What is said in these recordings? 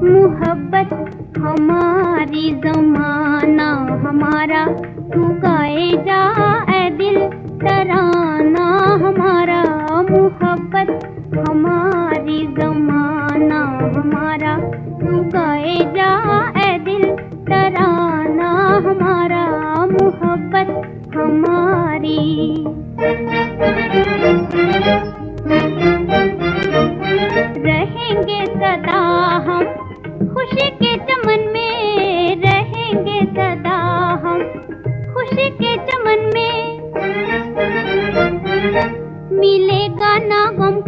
मोहब्बत हमारी जमाना हमारा तू गाए हमारी जमाना हमारा तू गाए जा ए दिल तराना हमारा मोहब्बत हमारी। रहेंगे सदा हम खुशी के चमन में, रहेंगे सदा हम खुशी के चमन में। मिलेगा ना हमको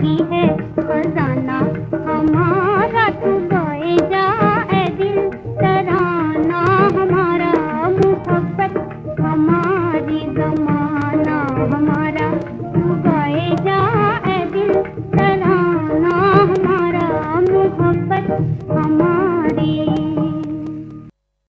भी है खजा